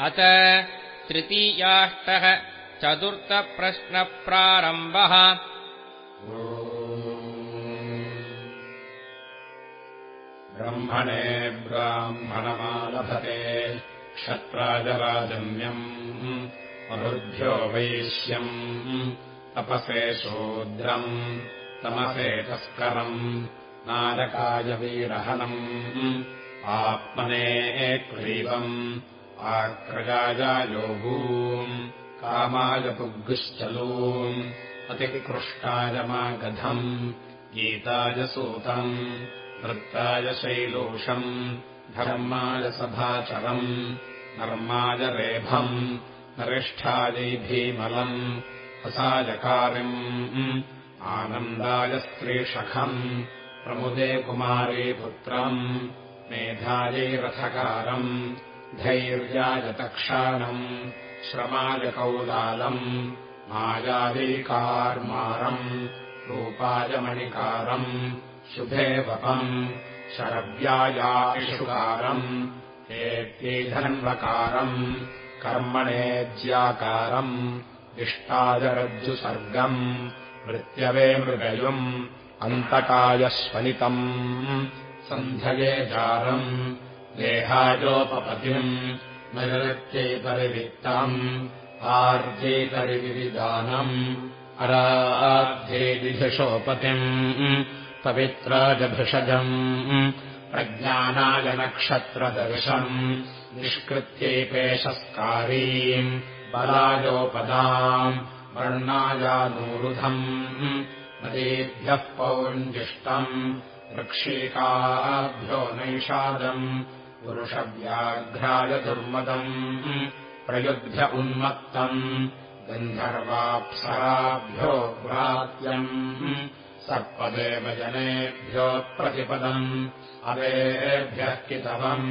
अत तृतीयाष्टः चतुर्थप्रश्नप्रारम्भः। ब्रह्मणे ब्राह्मणमालभते क्षत्राजराजन्यम् अवृद्ध्यो वैश्यम् तपसे शूद्रम् तमसे तस्करम् नारकायवीरहनम् आत्मने आक्रजायोगूम् कामायपुग्गुश्चलूम् अतिकृष्टायमागधम् गीतायसूतम् वृत्ताय शैलोषम् धर्माय सभाचरम् नर्माय रेभम् नरिष्ठायै भीमलम् हसायकारिम् आनन्दाय स्त्रीशखम् प्रमुदे कुमारी पुत्रम् मेधायै रथकारम् धैर्याय तक्षाणम् श्रमाय कौलालम् मायादैकार्मारम् रूपाय मणिकारम् शुभे वपम् शरव्यायायिषुकारम् एत्यैधन्वकारम् कर्मणेज्याकारम् इष्टादरज्जुसर्गम् मृत्यवे मृगयुम् अन्तकायश्वनितम् सन्धये जारम् देहायोपपतिम् नैरत्यैपरिवित्तम् आर्जैपरिविविधानम् अराध्यैदिधिषोपतिम् पवित्राजभृषजम् प्रज्ञानाय नक्षत्रदर्शम् निष्कृत्यैपेशस्कारीम् बलायोपदाम् वर्णायानूरुधम् नदीभ्यः पौञ्जिष्टम् वृक्षीकाभ्यो नैषादम् पुरुषव्याघ्राय दुर्मदम् प्रयुद्ध्य उन्मत्तम् गन्धर्वाप्सराभ्यो व्रात्यम् सर्पदेव जनेभ्यो प्रतिपदम् अवेभ्यः कितवम्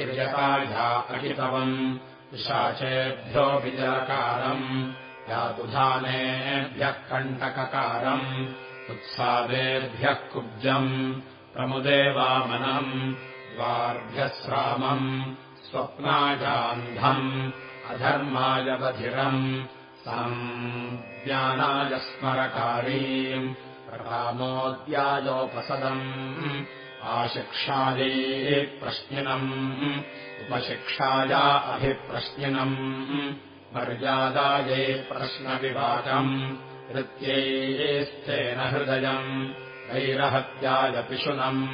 ईर्यकाया अहितवम् शाचेभ्यो विजरकारम् यातुधानेभ्यः कण्टककारम् उत्सादेभ्यः कुब्जम् प्रमुदेवामनम् द्वार्भ्यः श्रामम् स्वप्नायान्धम् अधर्माय बधिरम् ज्ञानाय स्मरकारीम् प्रकामोद्यायोपसदम् आशिक्षायै प्रश्निनम् उपशिक्षाया अभिप्रश्निनम् मर्यादायै प्रश्नविवाकम् नृत्यैस्तेन हृदयम् वैरहत्याय पिशुनम्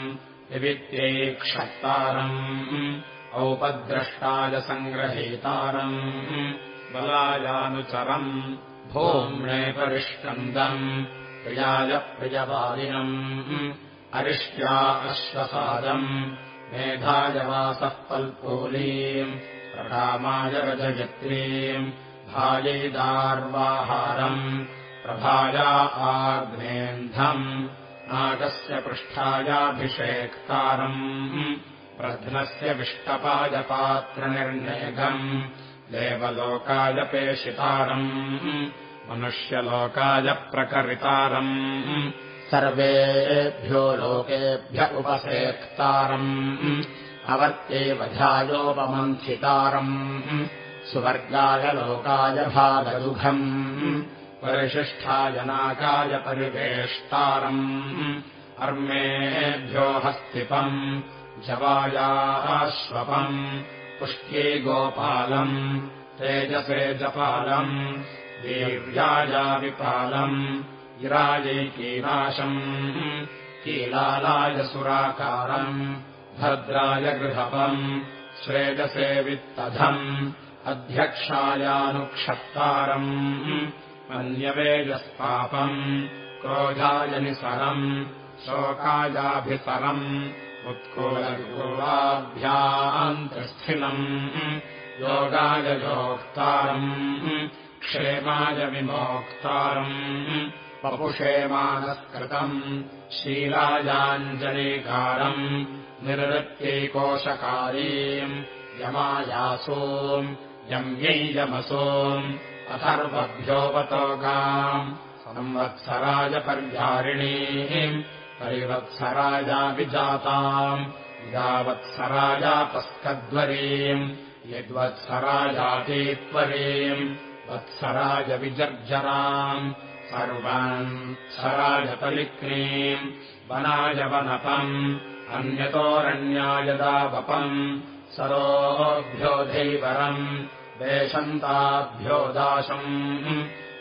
विवित्यै क्षत्तारम् औपद्रष्टाय सङ्ग्रहीतारम् बलायानुचरम्। भोम्णे परिष्कन्दम्। प्रियाय प्रियवादिनम्। अरिष्ट्या अश्वसादम्। मेधाय वासः पल्पोलीम् प्रकामाय रजयत्रीम्। भायैदार्वाहारम्। प्रभाया आग्नेन्धम् नागस्य पृष्ठायाभिषेक्तारम्। प्रध्नस्य विष्टपायपात्रनिर्णेगम् देवलोकाय पेशितारम्। मनुष्यलोकाय प्रकरितारम्। सर्वेभ्यो लोकेभ्य उपसेक्तारम्। अवर्त्यैवध्यायोपमन्थितारम् सुवर्गाय लोकाय भागदुघम् परिशिष्ठायनाकाय परिवेष्टारम् अर्मेभ्यो हस्तिपम् जवायाश्वपम् पुष्ट्यै गोपालम् तेजसे जपालम् वीर्यायाविपालम् गिरायै कीनाशम् कीलालाय सुराकारम् भद्राय गृहपम् श्रेजसे वित्तधम् अध्यक्षायानुक्षत्तारम् मन्यवेजस्पापम् क्रोधाय निसरम् शोकायाभिसरम् उत्कोलगोलाभ्यान्तस्थिनम् योगाय योक्तारम् क्षेमाय विमोक्तारम् पपुषेमानस्कृतम् शीलायाञ्जलीकारम् निर्वृत्यैकोशकारीम् यमायासोम् यम्यै यमसोम् अथर्वभ्योपतोगाम्। संवत्सराय पर्यारिणीम् परिवत्सरायाभिजाताम् यावत्सरायापस्कध्वरीम् यद्वत्सराजातीत्वरीम् वत्सराजविजर्जराम् सर्वान् सराजपलिक्नीम् वनायवनपम् अन्यतोरण्यायदावपम् सरोभ्यो धैवरम् वेशन्ताभ्यो दाशम्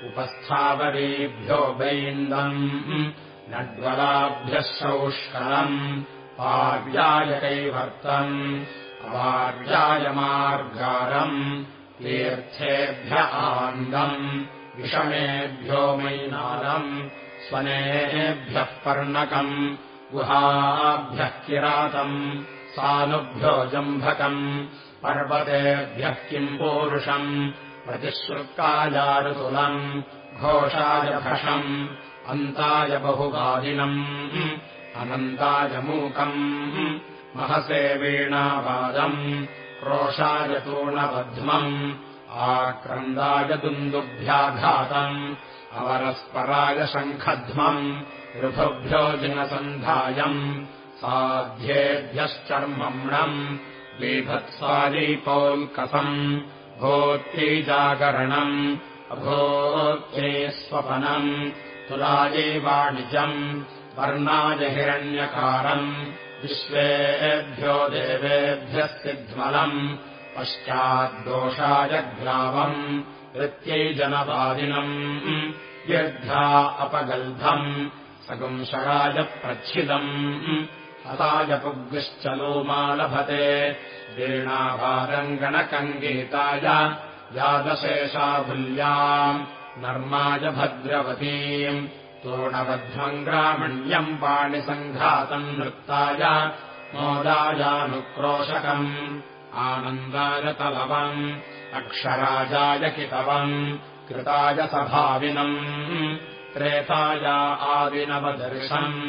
उपस्थावरीभ्यो वैन्दम् नड्वलाभ्यः सौष्कलम् पार्यायकैवर्तम् अवार्यायमार्गारम् तीर्थेभ्य आन्दम् विषमेभ्यो मैनालम् स्वनेभ्यः पर्णकम् गुहाभ्यः किरातम् सानुभ्यो जम्भकम् पर्वतेभ्यः किम् पूरुषम्? प्रतिश्रुत्कायारुतुलम् घोषाय भषम् अन्ताय बहुवादिनम् अनन्ताय मूकम् महसे वीणावादम् क्रोशाय तूणबध्मम् आक्रन्दाय दुन्दुभ्याघातम् अवरस्पराय शङ्खध्मम् ऋभुभ्यो जिनसन्धायम् साध्येभ्यश्चर्मम्णम् बीभत्सायीपौल्कसम् भोत्यैजागरणम् अभोत्यै स्वपनम् तुलायै वाणिजम् वर्णाय हिरण्यकारम् विश्वेभ्यो देवेभ्यः सिध्मलम् पश्चाद्दोषाय ग्रामम् वृत्यै जनवादिनम् व्यर्धा अपगल्भम् सगुंशराय प्रच्छिदम् हताय पुग्श्चलोमा लभते वीणाभारङ्गणकङ्गीताय यादशेषाभुल्याम् नर्माय भद्रवतीम् तोणबध्वम् ग्रामण्यम् पाणिसङ्घातम् नृत्ताय मोदायानुक्रोशकम् आनन्दाय तलवम् अक्षराजाय कितवम् कृताय सभाविनम् त्रेताय आदिनवदर्शम्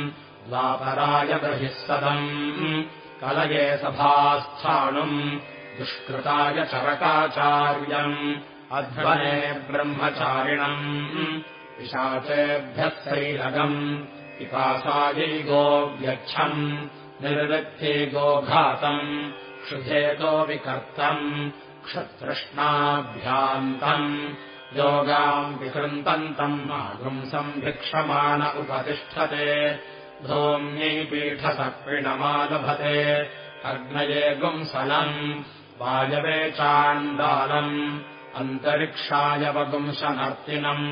द्वापराय बहिःसदम्। कलये सभास्थाणुम् दुष्कृताय चरकाचार्यम् अध्वने ब्रह्मचारिणम्। पिशाचेभ्यः सैरगम् पिपासायै गोव्यच्छम् निर्वृत्ते गोघातम् क्षुधेतो विकर्तम् क्षतृष्णाभ्यान्तम् योगाम् विकृन्तन्तम् मागुंसम् भिक्षमाण उपतिष्ठते धूम्यै पीठसक्रिणमालभते अग्नये गुंसलम् वायवे चाण्डालम् अन्तरिक्षाय वगुंसनर्तिनम्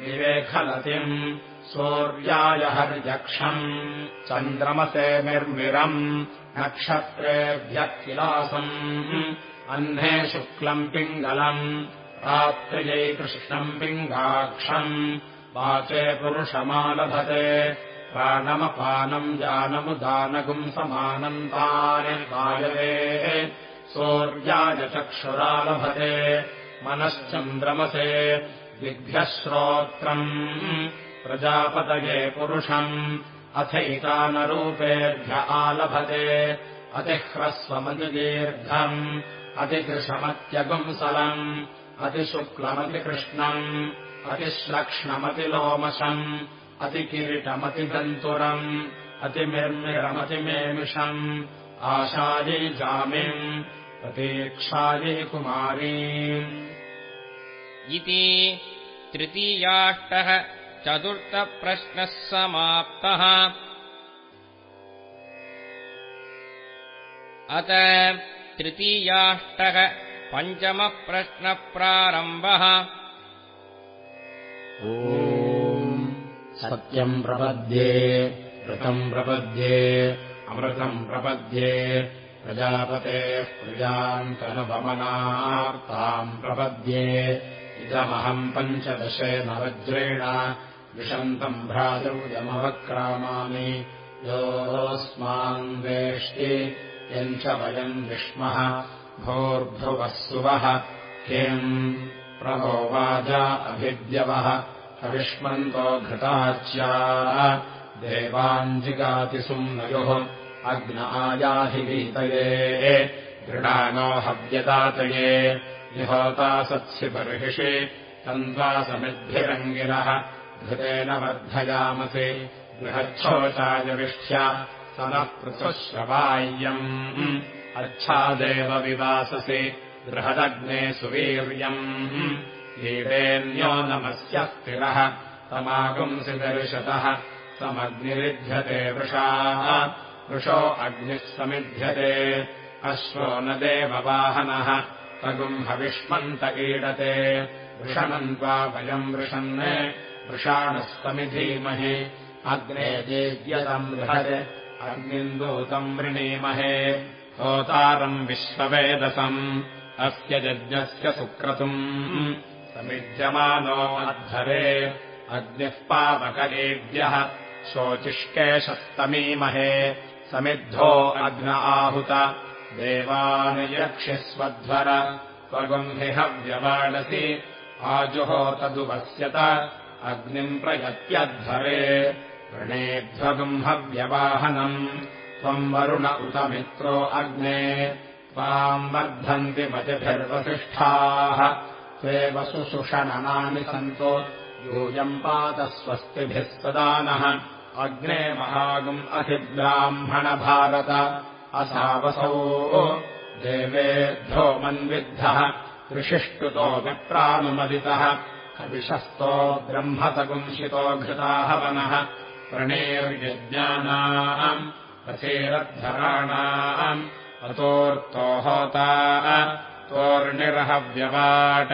विवेखलतिम् सूर्याय हर्यक्षम् चन्द्रमसे निर्मिरम् नक्षत्रेभ्यः किलासम् अह्ने शुक्लम् पिङ्गलम् रात्रियै कृष्णम् पिङ्गाक्षम् वाचे पुरुषमालभते प्राणमपानम् जानमुदानगुंसमानन्तानि वायवे सूर्याय चक्षुरालभते मनश्चन्द्रमसे दिग्भ्यः श्रोत्रम् प्रजापतये पुरुषम् अथैतानरूपेभ्य आलभते अतिह्रस्वमतिदीर्घम् अतिकृशमत्यगुंसलम् अतिशुक्लमतिकृष्णम् अतिश्लक्ष्णमतिलोमशम् अतिकिरीटमतिदन्तुरम् अतिमिर्मिरमतिमेमिषम्। आशायै जामिम् प्रतीक्षायै कुमारीम्। इति तृतीयाष्टः चतुर्थप्रश्नः समाप्तः। अत तृतीयाष्टः पञ्चमप्रश्नप्रारम्भः। ॐ सत्यम् प्रपद्ये ऋतम् प्रपद्ये अमृतम् प्रपद्ये प्रजापतेः प्रजाम् तनुभमनार्ताम् प्रपद्ये। इदमहम् पञ्चदशेन वज्रेण विशन्तम् भ्रातृजमवक्रामामि। योऽस्मान् वेष्टि यम् च वयम् विष्मः भोर्भुवः सुवः किम् प्रभोवाज अभिद्यवः अविष्मन्तो घृताच्या देवाञ्जिगातिसुम्नयोः अग्न आयाधिवीतये दृढानो हव्यदातये। निहोता सत्सि बर्हिषि तन्त्वा समिद्भिरङ्गिरः घृतेन वर्धयामसि। बृहच्छोचाय विष्ठ्य स नः पृथुश्रवाय्यम्। अच्छादेव विवाससि बृहदग्ने सुवीर्यम् लीडेन्यो नमस्य स्थिरः। तमागुंसि दर्शतः। समग्निरिध्यते वृषाः। वृषो अग्निः समिध्यते। अश्वो न देववाहनः। तगुम् हविष्मन्त ईडते। वृषणन्त्वा वयम् वृषन्। वृषाणः समिधीमहि अग्ने देव्यतम् बृहत्। अग्निन्दूतम् वृणीमहे। होतारम् विश्ववेदसम्। अस्य यज्ञस्य सुक्रतुम् समिध्यमानो अध्वरे अग्निः पावकलेभ्यः शोचिष्केशस्तमीमहे समिद्धो अग्न आहुत देवान् यक्षिस्वध्वर त्वगुम्भिहव्यवाडसि आजुहोतदुपस्यत अग्निम् प्रयत्यध्वरे वृणेध्वगुम्हव्यवाहनम् त्वम् वरुण उत मित्रो अग्ने त्वाम् वर्धन्ति मतिभिर्वसिष्ठाः त्वे वसुषणनानि सन्तो यूयम् पादस्वस्तिभिः सदा नः अग्ने महागुम् अधिब्राह्मणभारत असावसौ देवेभ्यो मन्विद्धः। त्रिशिष्टुतो विप्रानुमदितः। कविशस्तो ब्रह्मसगुंसितो घृताहवनः प्रणेर्यज्ञानाम्। रथेरद्धराणाम्। अतोऽर्तो होता तोर्निरहव्यवाट्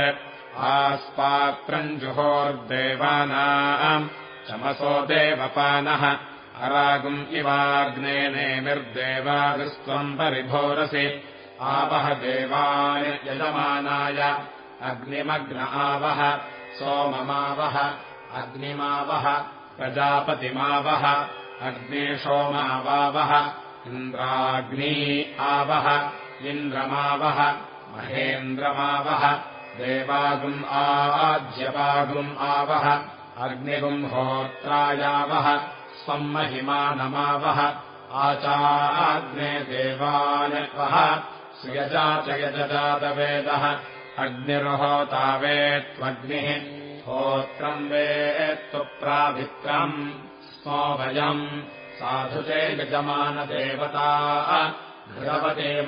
आस्पात्रम् जुहोर्देवानाम्। चमसो देवपानः। अरागुम् इवाग्नेनेमिर्देवागस्त्वम् परिभोरसि। आवह देवान् यजमानाय। अग्निमग्न आवह। सोममावह। अग्निमावह। प्रजापतिमावह। अग्नेशोमावावह। इन्द्राग्नी आवह। इन्द्रमावह महेन्द्रमावह। देवागुम् आज्यवागुम् आवह। अग्निगुम् होत्रायावह। स्वम् महिमानमावह। आचाग्ने देवान् वः सुयजा च यजजातवेदः। अग्निर्होतावेत्त्वग्निः होत्रम् वेत्तु प्राभित्रम् स्मो भयम्। साधु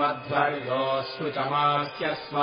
मध्वर्योऽस्तु चमास्य स्व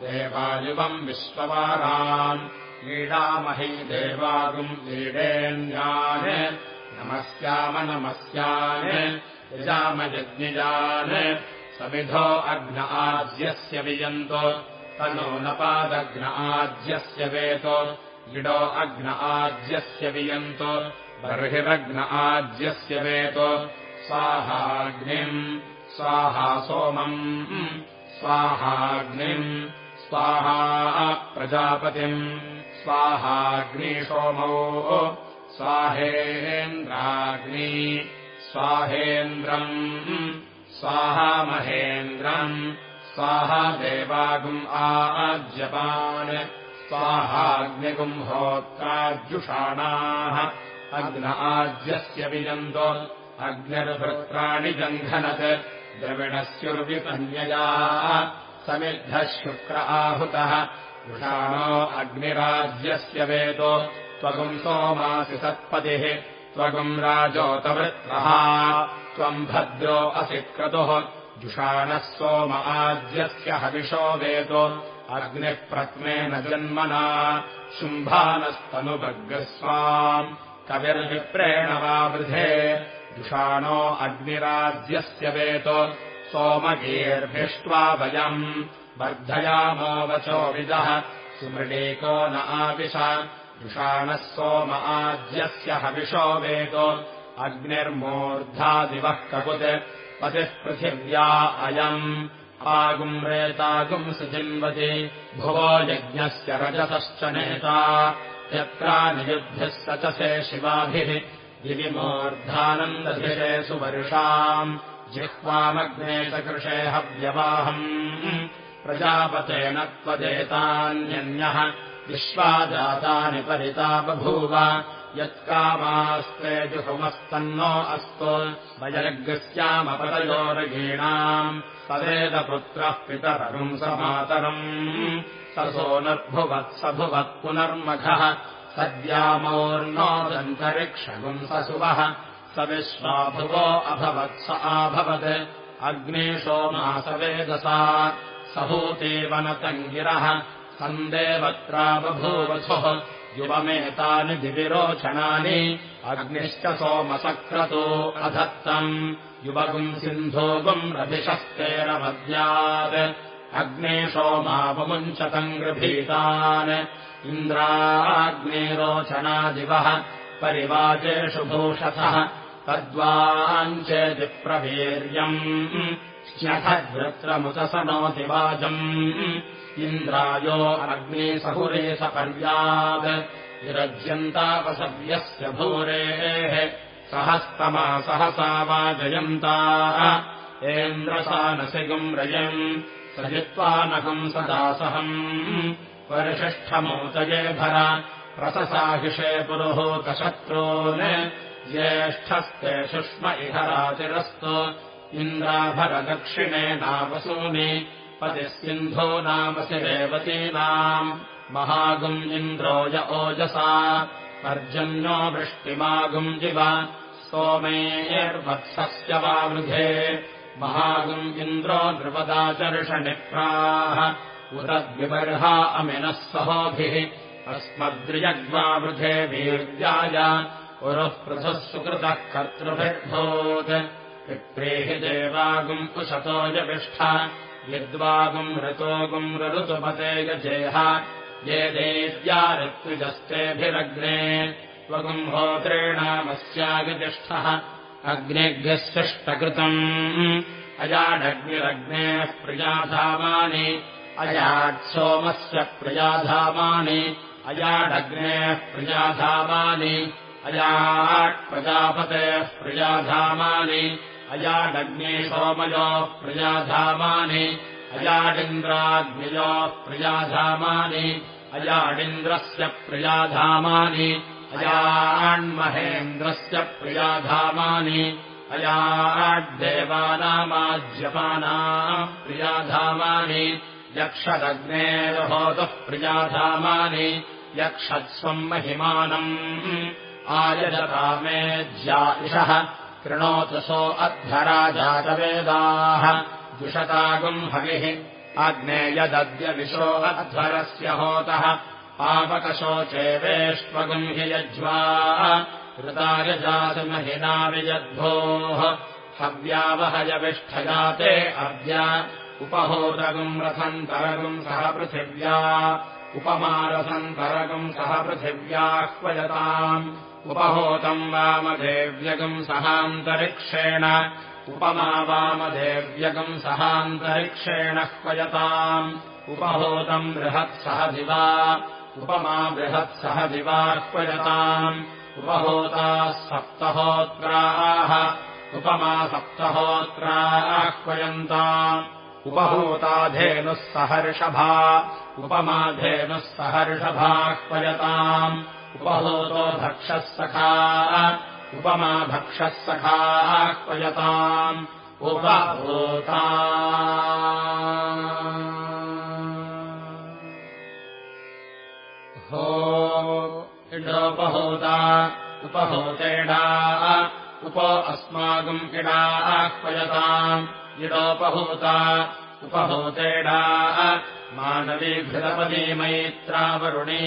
देवायुवम् विश्ववाराम् लीडामही देवागुम् लीडेन्यान् नमस्याम नमस्यान्। यजामयज्ञजान् समिधो अग्न आज्यस्य वियन्तो। तनो नपादग्न आज्यस्य वेतो। गिडो अग्न आज्यस्य वियन्तो। बर्हिरग्न आज्यस्य वेतो। स्वाहाग्निम् स्वाहा सोमम्। स्वाहाग्निम्। स्वाहा प्रजापतिम्। स्वाहाग्निसोमौ स्वाहेन्द्राग्नि। स्वाहेन्द्रम्। स्वाहा महेन्द्रम्। स्वाहा देवागुम् आज्यपान्। स्वाहाग्निगुम् होत्राज्युषाणाः अग्न आज्यस्य विजन्तो अग्निर्भृत्राणि जङ्घनत् द्रविणस्युर्विपन्यया समिद्धः शुक्र आहुतः। वृषाणो अग्निराज्यस्य वेदो। त्वगुम् सोमासि सत्पतिः। त्वगुम् राजोतवृत्रः। त्वम् भद्रो असि क्रतुः जुषाणः सोम आज्यस्य हविषो वेदो। अग्निः प्रत्नेन जन्मना। शुम्भानस्तनुभग्रस्वाम्। कविर्विप्रेण वा वृधे जुषाणो अग्निराज्यस्य वेतो सोमगीर्भिष्ट्वा वयम् वर्धयामो वचो विदः सुमृडेको न आपिश जुषाणः सोम आज्यस्य हविषो वेतो अग्निर्मूर्धादिवः ककुत्। पतिः पृथिव्या अयम्। आगुम् रेतागुम् सुजिन्वति। भुवो यज्ञस्य रजतश्च नेता। यत्रा नियुद्ध्यः स च दिविमूर्धानन्दधिरे सुवर्षाम् जिह्वामग्ने च कृषे हव्यवाहम् प्रजापतेन त्वदेतान्यन्यः विश्वाजातानि परिता बभूव यत्कामास्ते जुहुमस्तन्नो अस्तु वयर्गस्यामपरयोर्गीणाम् सवेदपुत्रः पितरम् स मातरम् स सोनर्भुवत्स भुवत् पुनर्मघः सद्यामोर्नोदन्तरिक्षगुम् स सुवः स विश्वाभुवो अभवत्स आभवत् अग्ने सोमासवेदसा सहूतीवनतम् गिरः सन्देवत्रा बभूवधुः। युवमेतानि दिविरोचनानि अग्निश्च सोमसक्रतो अधत्तम्। युवगुम् सिन्धोगुम् रभिषस्तेरमद्यात् अग्ने सोमापमुञ्चतम् गृभीतान् इन्द्राग्नेरोचनादिवः परिवाचेषु भूषथः तद्वाञ्चेदिप्रवीर्यम् श्यथवृत्रमुतसनोति वाजम् इन्द्रायो अग्निसहुरेशपर्याद् विरज्यन्तावसव्यस्य भूरेः। सहस्तमा सहसा वाजयन्ता। एन्द्रसानसिगुम् रयम् सजित्वानहम् सदासहम्। परिषष्ठमोचये भर प्रससाहिषे पुरुहूतशत्रून् ज्येष्ठस्ते सुष्म इह रातिरस्तु इन्द्राभरदक्षिणे नावसूनि पतिः सिन्धो नामसि रेवतीनाम् महागुम् इन्द्रो य ओजसा पर्जन्यो वृष्टिमागुम् जिव। सोमेर्वत्सस्य वावृधे महागुम् इन्द्रो नृपदाचर्षणिप्राः। उदद्विबर्हा अमिनः सहोभिः। अस्मद्रियग्वावृधे वीर्याय। पुरः पृथः सुकृतः कर्तृभिर्भूत्। विप्रेः देवागुम् कुशतो यविष्ठ। यद्वागुम् ऋतोगुम् रऋतुपते गजेह ये देव्या ऋत्विजस्तेभिरग्ने। त्वगुम् होत्रेणामस्यागितिष्ठः अग्नेभ्यः सृष्टकृतम् अजाडग्निरग्नेः प्रियाधामानि अजाट्सोमस्य प्रियाधामानि अजाडग्नेः प्रियाधामानि अजाट्प्रजापतेः प्रियाधामानि अजाडग्ने सोमयोः प्रियाधामानि अजाडिन्द्राग्नियोः प्रियाधामानि अजाडिन्द्रस्य प्रियाधामानि अजाण्महेन्द्रस्य प्रियाधामानि। अजाड्देवानामाज्यपाना प्रियाधामानि। यक्षदग्नेर्होतः प्रियाधामानि। यक्षत्स्वम् महिमानम्। आयजतामेज्या इषः। कृणोतसो अध्वराजातवेदाः। जुषतागुम् हविः। आग्नेयदद्यविशो अध्वरस्य होतः पापकशोचेवेष्वगुम् हि यज्वा ऋतायजातमहिना विजद्भोः हव्यावहयविष्ठजाते अद्य उपहोतगुम् रथन्तरगुम् सह पृथिव्या उपमारथन्तरगुम् सह पृथिव्याह्वयताम् उपहोतम् वामदेव्यगम् सहान्तरिक्षेण उपमा वामदेव्यगम् सहान्तरिक्षेण ह्वयताम्। उपहोतम् बृहत्सह दिवा उपमा बृहत्सह दिवाह्वयताम् उपहोताः सप्तहोत्राः। उपमा सप्तहोत्राह्वयन्ताम् उपहूताधेनुः सहर्षभा उपमाधेनुः सहर्षभाह्वयताम् उपहूतो भक्षः सखा। उपमा भक्षः सखाह्वयताम् उपभूता हो इडोपहूता उपहूतेडा उप अस्माकम् इडाह्वयताम् इडोपहूता उपहूतेडा मानवीघृतपदी मैत्रावरुणी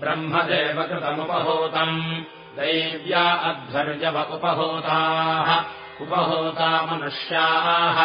ब्रह्मदेवकृतमुपहूतम् दैव्या अध्वर्यव उपहूताः उपहूता मनुष्याः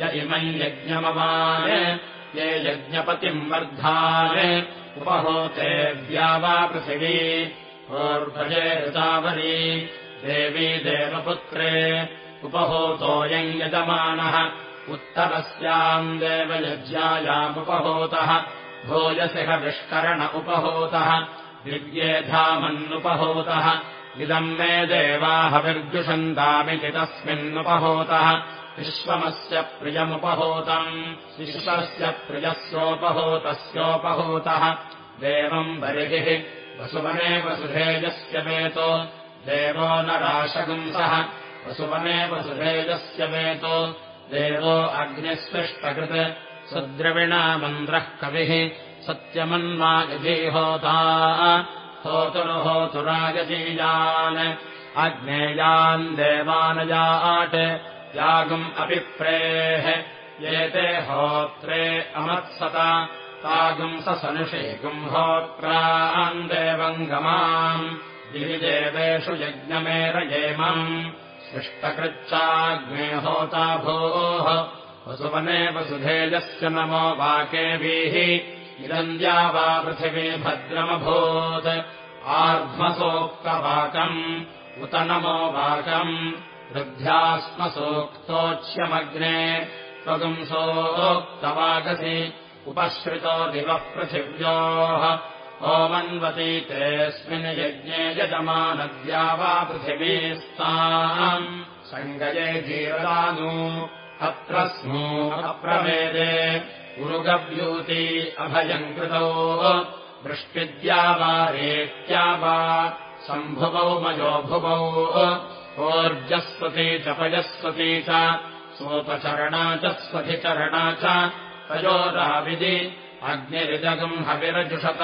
य इमम् यज्ञमवान् यज्ञपतिम् वर्धान् उपहूतेव्या वा पृथिवी। ऊर्ध्वजे ऋतावरी देवी देवपुत्रे। उपहूतोऽयम् यजमानः। उत्तरस्याम् देवयज्ञायामुपहूतः। भूयसिह विष्करण उपहूतः। दिव्येधामन्नुपहूतः इदम् मे देवाहविर्जुषन्दामिति तस्मिन्नुपहूतः विश्वमस्य प्रियमुपहूतम्। विश्वस्य प्रियस्योपहूतस्योपहूतः। देवम् बर्हिः वसुवने वसुधेजस्य वेतो। देवो न राशगुंसः वसुवने वसुधेजस्य वेतो। देवो अग्निस्पृष्टकृत् सुद्रविणा मन्द्रः कविः। सत्यमन्मा यजीहोता होतुर्होतुरागजीयान् अग्नेयान् देवानजाट् यागम् अपि प्रेः। एते होत्रे अमत्सत। तागुम् स सनुषेगुम् होत्राम् देवम् गमाम् गिरिदेवेषु यज्ञमेरयेमम् सृष्टकृच्चाग्ने होता भोः। वसुवने वसुधेजस्य नमो वाकेभिः। इदन्द्या वा पृथिवी भद्रमभूत्। आर्ध्मसोक्तवाकम् उत नमो वाकम् वृद्ध्यास्मसूक्तोच्यमग्ने त्वगुंसोक्तवागसि उपश्रितो दिवः पृथिव्योः ओमन्वती तेऽस्मिन् यज्ञे यजमानद्या वा पृथिवीस्ताम् सङ्गये जीवदानु अत्र स्मो अप्रवेदे उरुगव्यूति अभयम् कृतौ वृष्टिद्या वा रेत्या वा सम्भुवौ मयोभुवौ ओर्जस्वती च पयस्वती च सोपचरणा च स्वधिचरणा च तयोराविधि अग्निरिदगम् हविरजुषत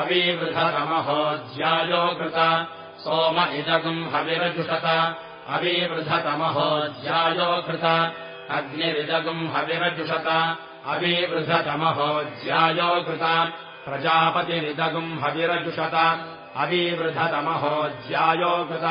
अवीवृधतमहोज्यायो कृत सोम इदगम् हविरजुषत अवीवृधतमहोज्यायो कृत अग्निरिदगम् हविरजुषत अवीवृधतमहोज्यायो कृत प्रजापतिरिदगम् हविरजुषत अवीवृधतमहोज्यायो कृत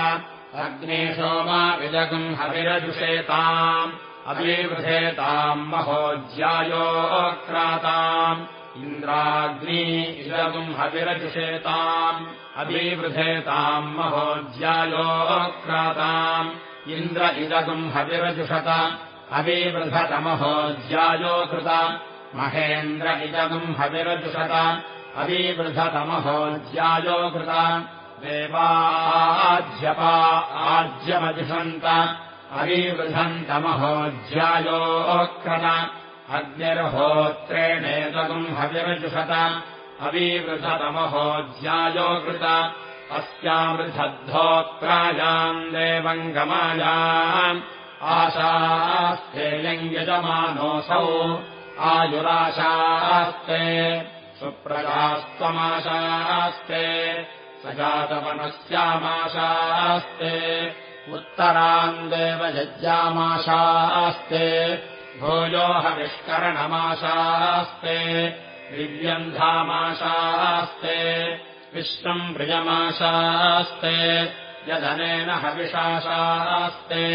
अग्ने सोमाविदगम् हविरजुषेताम् अवीवृधेताम् महोज्यायोक्राताम् इन्द्राग्नी इदगुम् हविरजुषेताम् अवीवृधेताम् महोज्यायोक्राताम् इन्द्र इदगुम् हविरजुषत अवीवृधतमहोज्यायो कृत। महेन्द्र इदगुम् हविरजुषत अवीवृधतमहोज्यायो कृत देवाज्यपा आज्यमजुषन्त अवीवृधन्तमहोज्यायोक्रत अग्निर्होत्रेणेदगुम् हविरजुषत अवीवृधतमहोज्यायो कृत अस्यामृधद्धोत्रायाम् देवम् गमायाम् आशास्तेयम् यजमानोऽसौ आयुराशास्ते सुप्रजास्त्वमाशास्ते सजातवनस्यामाशास्ते उत्तराम् देव यज्ञामाशास्ते भोजोहविष्करणमाशास्ते दिव्यन्धामाशास्ते। विश्वम् प्रियमाशास्ते यदनेन हविषाशास्ते।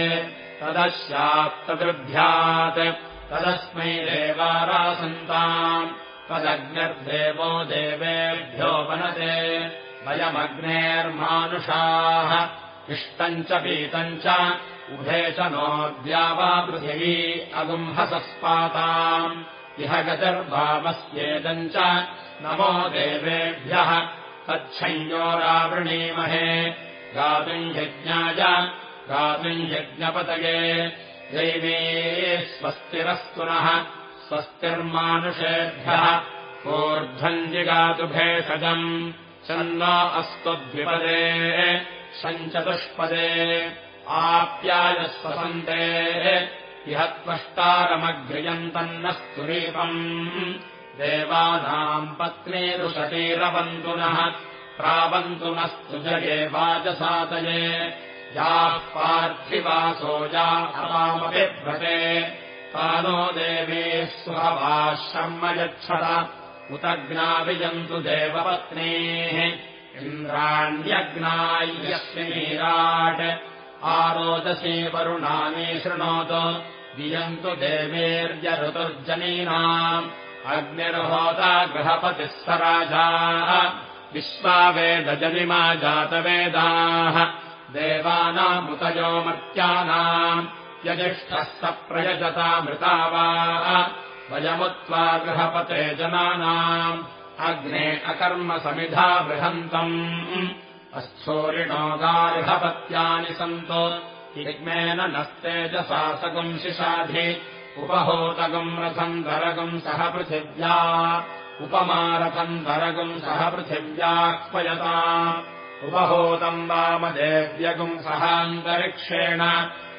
तदस्यात्तदृभ्यात् तदस्मै देवारासन्ताम् तदग्निर्देवो देवेभ्यो वनते वयमग्नेर्मानुषाः इष्टम् च पीतम् च उभे च नोद्या वा पृथिवी अगुम्हसस्पाताम् इह गतिर्भावस्येदम् च नमो देवेभ्यः। तच्छञ्जोरावृणीमहे। गातुम् यज्ञाय गातुम् यज्ञपतये। दैवे स्वस्तिरस्तु नः स्वस्तिर्मानुषेभ्यः। ऊर्ध्वम् जिगातु भेषजम् चन्ना अस्त्वद्विपदे सञ्चतुष्पदे आप्यायस्वसन्ते इह त्वष्टारमग्र्यन्तन्न स्तुरीपम् देवानाम् पत्नीरुषतीरवन्तु नः प्रावन्तु नस्तु जये वाजसातये। याः पार्थिवासो या व्रते। तानो देवी सुहवाः शर्म यच्छत उतग्नाभिजन्तु देवपत्नीः। इन्द्राण्यग्नायस्मिनीराट् आरोदसी वरुणानि शृणोतु। दियन्तु देवेर्यऋतुर्जनीनाम्। अग्निर्होता गृहपतिः स राजा। विश्वावेदजनिमा जातवेदाः। देवानामुतयो मर्त्यानाम् यजिष्ठः स प्रयजतामृता वा वयमुत्वा गृहपते जनानाम् अग्ने अकर्मसमिधा बृहन्तम्। अस्थूरिणो गार्हपत्यानि सन्तो। यज्ञेन नस्तेजसासगम् शिशाधि। उपहोतगम् रथम् दरगम् सह पृथिव्या। उपमारथम् दरगम् सह पृथिव्याह्वयता उपहोतम् वामदेव्यगुम् सहान्तरिक्षेण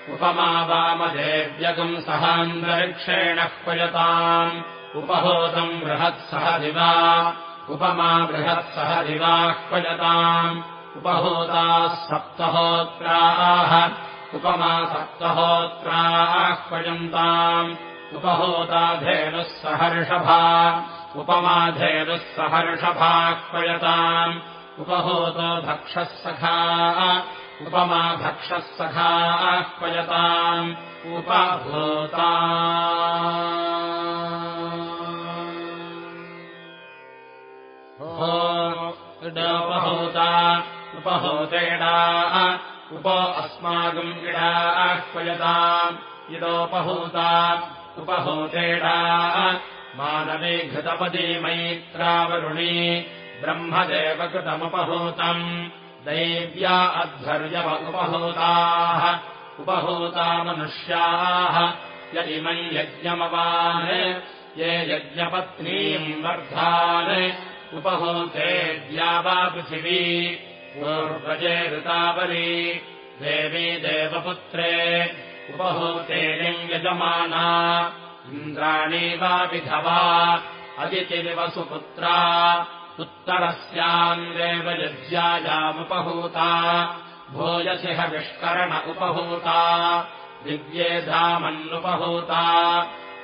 उपमा वामदेव्यगुम् सहान्तरिक्षेण क्वयताम् उपहोतम् बृहत्सह दिवा। उपमा बृहत्सह दिवाह्वयताम् उपहोताः सप्तहोत्राः। उपमासप्तहोत्राह्वयन्ताम् उपहोताधेनुः सहर्षभा उपमाधेनुः सहर्षभाह्वयताम् उपहोतो भक्षः सखा उपमा भक्षः सखा आह्वयताम् उपभूता। उपहूता उपहूतेडा उप अस्माकम् इडा आह्वयताम्। इडोपहूता उपहूतेडा मानवे घृतपदी मैत्रावरुणी ब्रह्मदेवकृतमुपहूतम् दैव्या अध्वर्यव उपहूताः मनुष्याः। यदिमम् यज्ञमवान् ये यज्ञपत्नीम् वर्धान् उपहूते द्यावा पृथिवी। पूर्वजे ऋतावली देवी देवपुत्रे उपहूते यजमाना। इन्द्राणी वा विधवा अदितिरिवसुपुत्रा उत्तरस्याम् देवयज्ञायामुपहूता भोजसिह विष्करण उपहूता दिव्ये धामन्नुपहूता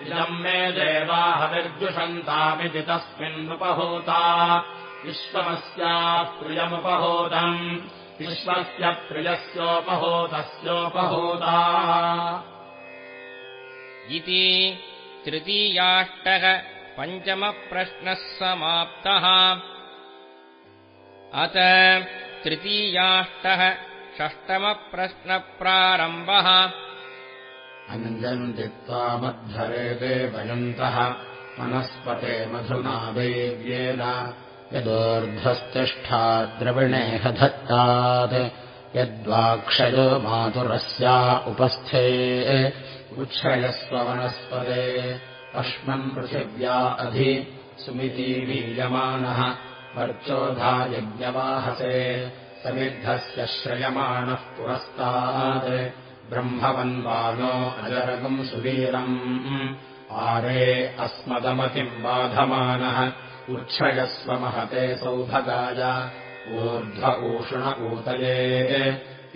इदम् मे देवाहविर्जुषन्तामिति तस्मिन्नुपहूता विश्वमस्याः प्रियमुपहूतम् विश्वस्य प्रियस्योपहूतस्योपहूता। इति तृतीयाष्टः पञ्चमप्रश्नः समाप्तः। अत तृतीयाष्टः षष्टमप्रश्नप्रारम्भः अञ्जन्ति त्वामध्वरे देवयन्तः वनस्पते मधुना दैव्येन यदोर्ध्वस्तिष्ठा द्रविणेह धत्तात् यद्वाक्षयो मातुरस्या उपस्थे। उच्छ्रयस्वनस्पते अश्मन् पृथिव्या अधि सुमितीवीयमानः वर्चोधा यज्ञवाहसे समिद्धस्य श्रयमाणः पुरस्तात् ब्रह्मवन्वानो अजरगम् सुवीरम् आरे अस्मदमतिम् बाधमानः उच्छ्रयस्वमहते सौभगाय ऊर्ध्व ऊष्ण ऊतये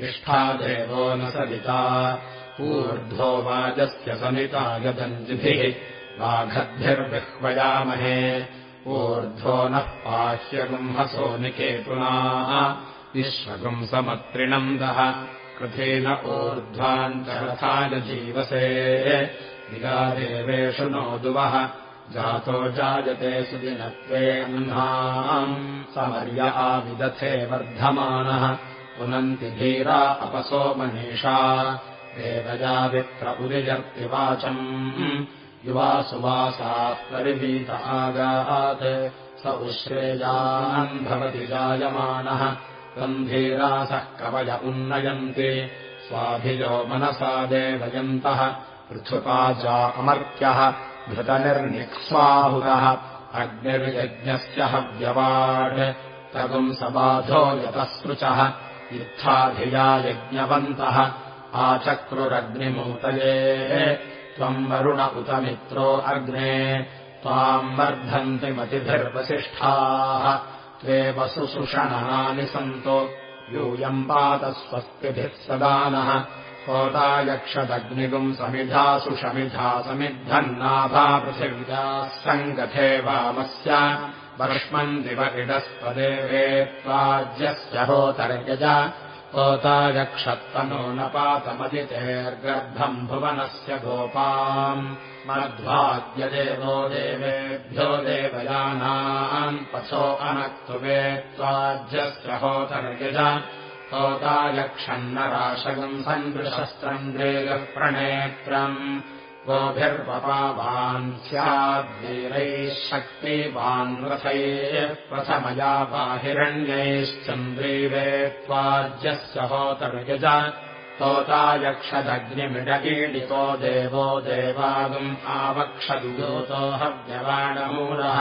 इष्ठा देवो न सविता ऊर्ध्वो वाजस्य समिता यदञ्जिभिः वाघद्भिर्विह्वयामहे। ऊर्ध्वो नः पाह्यगुंहसो निकेतुनाः। विश्वगुंसमत्रिणन्दः कृथेन ऊर्ध्वान्तरथाय जीवसे। विगादेवेषु नोदुवः जातो जायते सुदिनत्वे अह्नाम् समर्य आविदथे वर्धमानः। पुनन्ति धीरा अपसो मनीषा देवजावित्र उदिजर्तिवाचम् युवा सुवासात् परिभीत आगात् स उश्रेयान् भवति जायमानः। गम्भीरासः कवय उन्नयन्ति। स्वाभिजो मनसा देवयन्तः। धृतनिर्निक्स्वाहुतः अग्निर्यज्ञस्य हव्यवाड्। तगुंसबाधो यतस्पृचः युद्धाधिया यज्ञवन्तः। आचक्रुरग्निमूतये त्वम् वरुण उत मित्रो अग्ने त्वाम् वर्धन्ति मतिभिर्वसिष्ठाः त्वे वसुसुषणनानि सन्तो यूयम् पातस्वस्तिभिः सदानः कोटायक्षदग्निगुम् समिधासु शमिधा समिद्धन्नाभा पृथिव्याः सङ्गथे वामस्य वर्ष्मन् दिव इडस्पदेवे त्वाज्यस्य होतर्यज कोतायक्षत्तनो न पातमदितेर्गर्भम् भुवनस्य गोपाम् मध्वाद्यदेवो देवेभ्यो देवयानान् पथो अनक्तुवे त्वाज्यस्य होतर्यज होतायक्षन्नराशगम् सन्दृशस्त्रन्द्रेयः प्रणेत्रम् गोभिर्वपावान् स्याद्वीरैः शक्तिवान् रथैः प्रथमया बाहिरण्यैश्चन्द्रीवे त्वाज्यस्य होतर्यज होतायक्षदग्निमिडकीडितो देवो देवागम् आवक्षदुयोतो हव्यवाणमूलः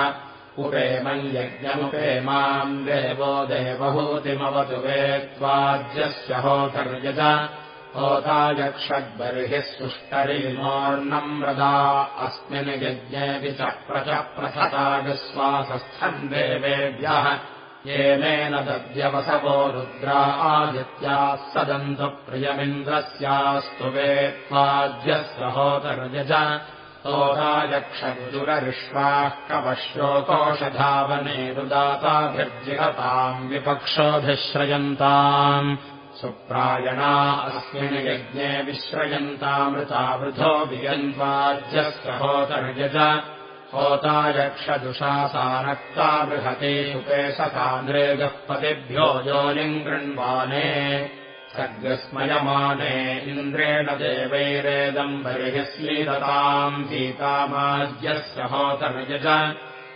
उपेमम् यज्ञमुपेमाम् देवो देवभूतिमवतु वे त्वाज्यस्य होतर्यज होतायक्षद्बर्हिः सुष्टरीमोर्णम् व्रदा अस्मिन् यज्ञेऽपि च प्रच प्रथता विश्वासस्थम् देवेभ्यः येनेन दद्यवसवो रुद्रा आदित्याः सदन्तु प्रियमिन्द्रस्यास्तु वेत्त्वाद्यस्य होतरज होरायक्षजुररिष्वाः कवश्योकोषधावने रुदाताभिर्जिहताम् विपक्षोऽभिश्रयन्ताम् सुप्रायणा अस्मिन् यज्ञे विश्रयन्तामृता वृथो वियन्त्वाद्यस्य होतर्यज होतायक्षदुषासानक्ता बृहते सुपे सकान्द्रेगः पतिभ्यो योनिम् गृह्वाणे सर्गस्मयमाने इन्द्रेण देवैरेदम् बर्हिस्लीदताम् सीतामाद्यस्य होतर्यज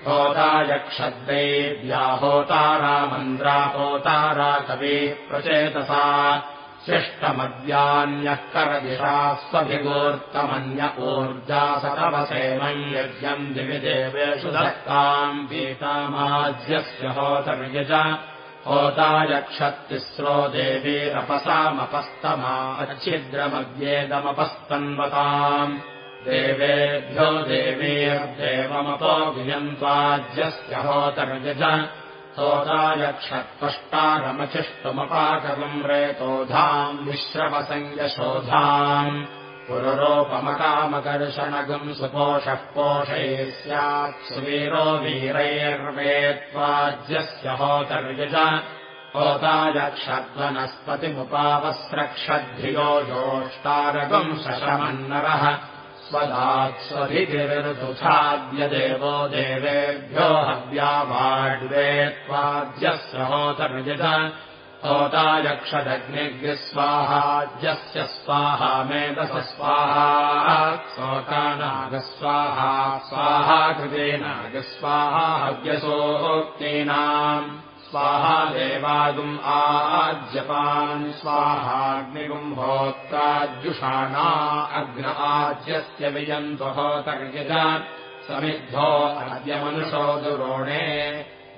होतायक्षद्दैव्या होतारा मन्द्रा होतारा कवी प्रचेतसा। शिष्टमद्यान्यः करदिशाः स्वभिगोर्तमन्य ऊर्जासतवसेमम् यज्ञम् दिवि देवेषु दत्ताम् पीतामाज्यस्य होतर्यज। होतायक्षत्तिस्रो देवीरपसामपस्तमा अच्छिद्रमद्येदमपस्तन्वताम् देवेभ्यो देवीर्देवमतो वियन्त्वाज्यस्य होतर्यज। होतायक्षत्वष्टारमचिष्टुमपाकवम् रेतोधाम् विश्रवसङ्गशोधाम् पुरुरोपमकामकर्षणगम् सुपोषः पोषैः स्यात् सुवीरो वीरैर्वेत्त्वाज्यस्य होतर्यज। होतायक्षद्वनस्पतिमुपावस्रक्षद्धियो योष्टारगम् शशमन्नरः स्वदात्स्वधितिरुथाद्यदेवो देवेभ्यो हव्यावाड्वे त्वाद्यस्य होतर्यज होतायक्षदग्निग्स्वाहाद्यस्य स्वाहा मेदस स्वाहा शोकानागस्वाहा स्वाहा कृतेनागस्वाहा हव्यसोक्तीनाम् स्वाहा देवागुम् आज्यपान् स्वाहाग्निगुम्भोक्ताद्युषाणा अग्न आज्यस्य वियन्त्वहोतर्यज समिद्धो अद्यमनुषो दुरोणे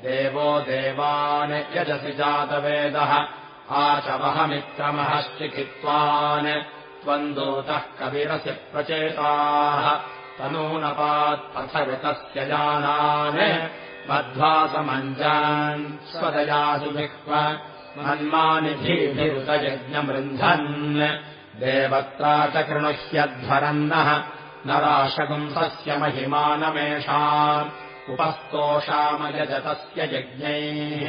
देवो देवान् यजसि जातवेदः आचवहमित्रमहश्चिखित्वान् त्वम् दूतः कविरसि प्रचेताः तनूनपात्पथवितस्य जानान् मध्वासमञ्जान् स्वदयासु जिह्व मन्मानिधीभिरुतयज्ञमृन्धन् देवत्रा च कृणुह्यध्वरन्नः न राशगुंसस्य महिमानमेषाम्। उपस्तोषामयजतस्य यज्ञैः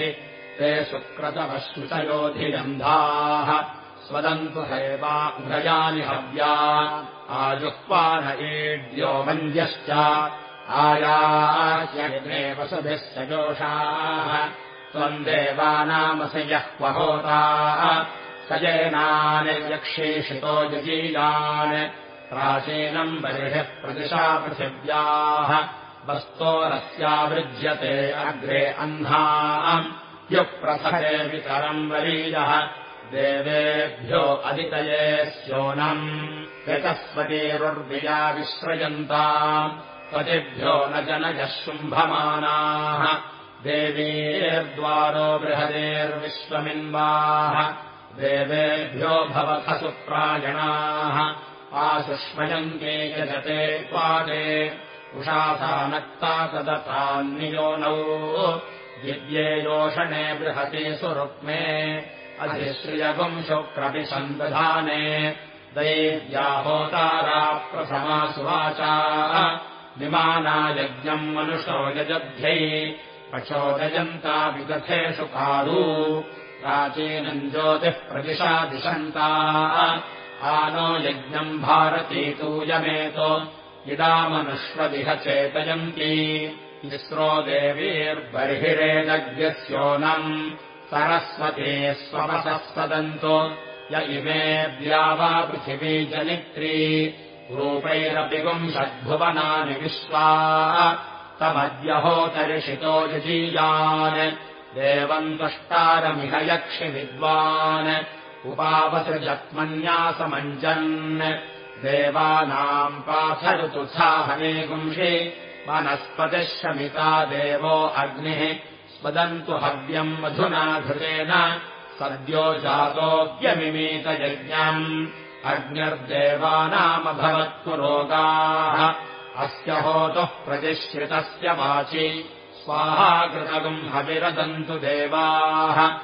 ते सुक्रतवश्रुतयोधिगन्धाः स्वदन्तु हैवा उभयानि हव्या। मञ्जश्च आयाह्यग्ने वसुभिः सजोषाः त्वम् देवानामसि यः क्वहोता सजेनानि यक्षीषितो यजीयान्। प्राचीनम् बर्हिः प्रदिशा पृथिव्याः। वस्तोरस्यावृज्यते अग्रे अह्नाम् युप्रथये वितरम् वरीयः देवेभ्यो अदितये स्योनम्। यतस्वतीरुर्विया विश्रयन्ताम् पतिभ्यो न जनयः शुम्भमानाः देवीर्द्वारो बृहदेर्विश्वमिन्वाः। देवेभ्यो भवथ सुप्रायणाः। आशुष्मयन्ते यजते पादे। उषासा नक्ता तदतान्नियोनौ दिव्ये योषणे बृहते सुरुक्मे। अधिश्रियगुम् शुक्रभिसन्दधाने दैव्याहोतारा प्रथमा सुवाचा विमानायज्ञम् मनुषो यजध्यै प्रचोदयन्ता विदथेषु कारू। प्राचीनम् ज्योतिः प्रदिशा दिशन्ता आनो यज्ञम् भारती तूयमेतो इदामनुष्वदिह चेतयन्ती। तिस्रो देवीर्बर्हिरेदग्यस्योनम् सरस्वती स्वपसः सदन्तो। य इमे द्यावा पृथिवी जनित्री रूपैरपि गुंषद्भुवनानि विश्वा तमद्यहोतर्षितो यजीयान् देवम् तुष्टारमिह यक्षि विद्वान् उपावसृजत्मन्यासमञ्जन् देवानाम् पाथऋतुत्साहने गुंषि वनस्पतिः शमिता देवो अग्निः स्पदन्तु हव्यम् मधुना घृतेन सद्यो जातोऽप्यमिमीतयज्ञम् अग्निर्देवानामभवत्पुरोगाः अस्य होतुः प्रतिश्रितस्य वाचि। स्वाहाकृतगम् हविरदन्तु देवाः।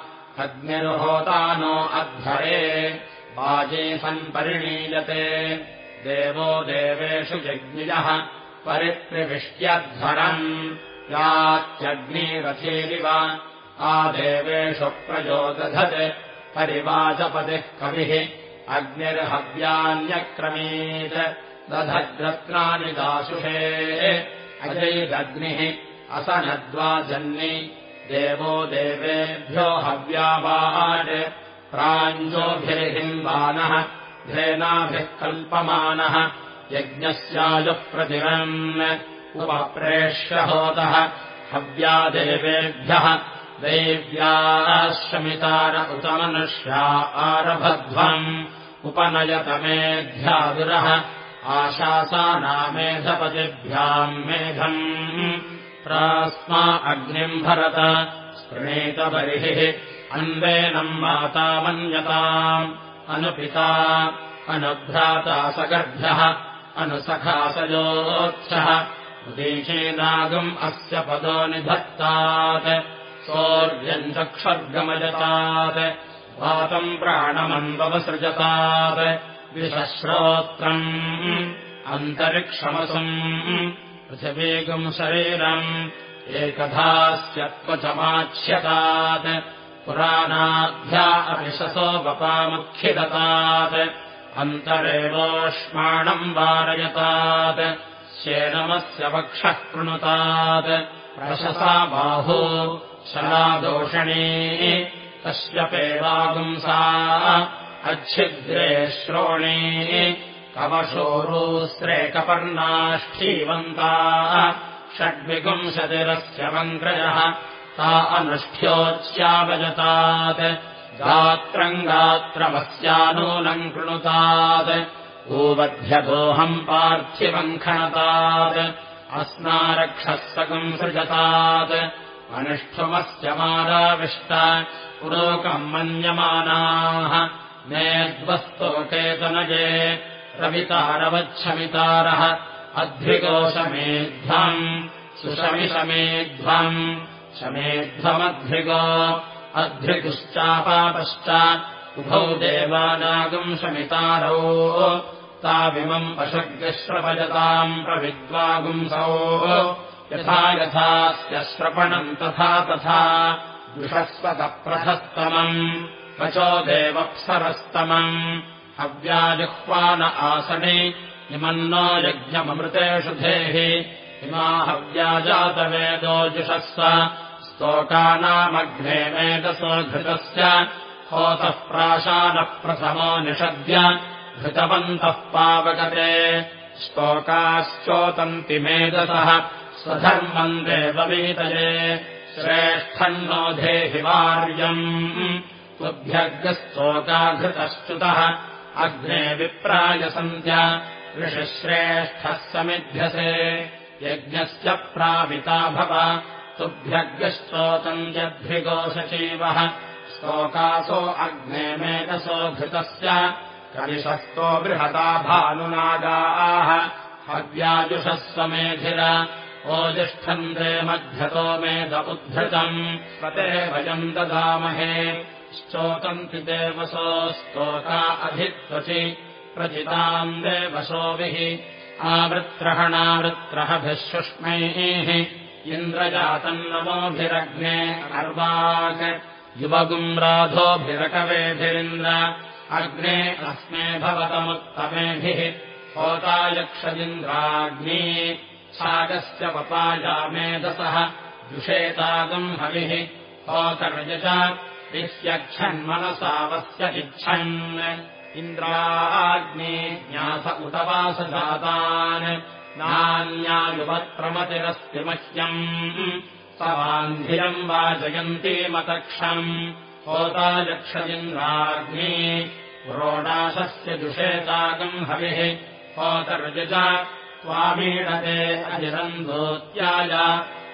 अग्निर्होता नो अध्वरे। वाजे सम्परिणीयते देवो देवेषु जज्ञिजः परित्रिविष्ट्यध्वरम् यात्यग्निरथेरिव आदेवेषु प्रयोदधत्। परिवाचपतिः कविः अग्निर्हव्यान्यक्रमीत् दधद्रत्नानि दाशुषे। अजैदग्निः असनद्वाजन्नि देवो देवेभ्यो हव्यावाट् प्राञ्जोभिर्हिम्बानः धेनाभिः कल्पमानः। यज्ञस्यायुः प्रतिरन् उपप्रेष्य होतः हव्यादेवेभ्यः देव्याश्रमितार उत मनुष्या आरभध्वम् उपनयतमेध्याविरः आशासानामेधपतिभ्याम् मेघम् प्रास्मा अग्निम् भरत स्पृणीतबर्हिः अन्वेनम् माता मन्यताम् अनुपिता अनुभ्राता सगर्भ्यः अनुसखासयोत्सः उदीचेनागम् अस्य पदो निधत्तात् सौर्यम् चक्षर्गमजतात् वातम् प्राणमन्वसृजतात् विषश्रोत्रम् अन्तरिक्षमसम् पृथिवीगम् शरीरम् एकधास्यत्वचमाच्यतात् पुराणाभ्या अविशसो वपामुखिदतात् अन्तरेवोष्माणम् वारयतात्। श्येनमस्य वक्षः कृणुतात्। प्रशसा बाहू शलादोषणी तस्य पेवागुंसा अच्छिद्रे श्रोणी। कवशोरूस्रेकपर्णाष्ठीवन्ता षड्विगुंशतिरस्य मङ्ग्रजः ता अनुष्ठ्योच्चावजतात् गात्रम् गात्रमस्यानूनम् कृणुतात्। ऊवध्यदोऽहम् पार्थिवम् खनतात्। अस्मारक्षः सकम् सृजतात् अनिष्ठुमस्य माराविष्ट पुरोकम् मन्यमानाः मेद्वस्तोकेतनजे रवितारवच्छमितारः अध्विगोशमेध्वम् सुशमिशमेध्वम् शमेध्वमध्विगो अध्रिगुश्चापापश्च उभौ देवानागम् शमितारौ ताविमम् अशग्श्रपजताम् प्रविद्वागुंसौ यथा यथास्य श्रपणम् तथा तथा दुषस्वतप्रथस्तमम् वचो देवप्सरस्तमम् हव्याजिह्वान आसने इमन्नो यज्ञममृतेषु धेहि इमा हव्याजातवेदो जुषस्व स्तोकानामग्ने मेधसो घृतस्य होतः प्राशानः प्रथमो निषद्य घृतवन्तः पावगते स्तोकाश्चोतन्ति मेधसः स्वधर्मम् देववीतये श्रेष्ठम् नो धेहि वार्यम्। तुभ्यग्रस्तोकाघृतश्च्युतः अग्ने विप्रायसन्त्य ऋषिश्रेष्ठः समिध्यसे। यज्ञस्य प्राविता भव। तुभ्यग्रश्चोतम् यद्भिगोशचीवः स्तोकासो अग्ने मेधसो घृतस्य कलिशस्तो बृहता भानुनागाः हव्याजुषस्वमेधिर ओजिष्ठन्ते मध्यतो मेध उद्धृतम् पते वयम् ददामहे। श्चोतन्ति देवसो स्तोका अधित्वचि प्रजिताम् देवसोभिः आवृत्रहणावृत्रहभिः शुष्मैः इन्द्रजातम् अर्वाक्। युवगुम् राधोभिरकवेभिरिन्द्र अग्ने अस्मे भवतमुत्तमेभिः। होतायक्षदिन्द्राग्नी सागस्य पपायामेधसः जुषेतागम् हविः होतर्यज इत्यक्षन्मनसावस्य इच्छन्। इन्द्राग्ने ज्ञास उत वासजातान् नान्यायुवत्प्रमतिरस्ति मह्यम् सवान्धिरम् वाजयन्तीमतक्षम् होतायक्ष इन्द्राग्ने रोडाशस्य जुषेतागम् हविः होतर्यज त्वामीडते अजिरन्धोत्याय।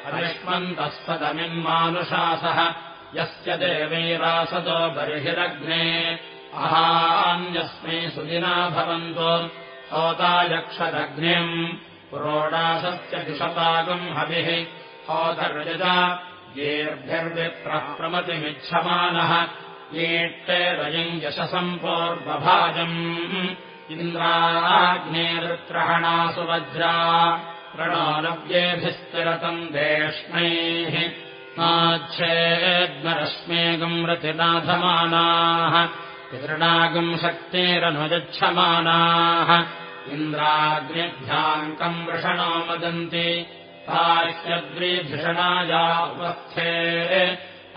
अरिष्मन्तः सदमिन्मानुषासः यस्य देवैरासतो बर्हिरग्ने। अहान्यस्मै सुदिना भवन्तो। होतायक्षदग्निम्। पुरोडाशस्य द्विषतागम् हविः। होदर्यज येर्भिर्विप्रः प्रमतिमिच्छमानः येष्टे रयम् यशसम्पूर्वभाजम् इन्द्राग्नेरुत्रहणासु वज्रा प्रणोनव्येभिस्तिरतम् देष्णैः माच्छेद्मरश्मेगम् रतिनाथमानाः पितृणागम् शक्तेरनुयच्छमानाः इन्द्राग्निभ्याङ्कम् वृषणो मदन्ति ताह्यद्विभृषणाया उपस्थे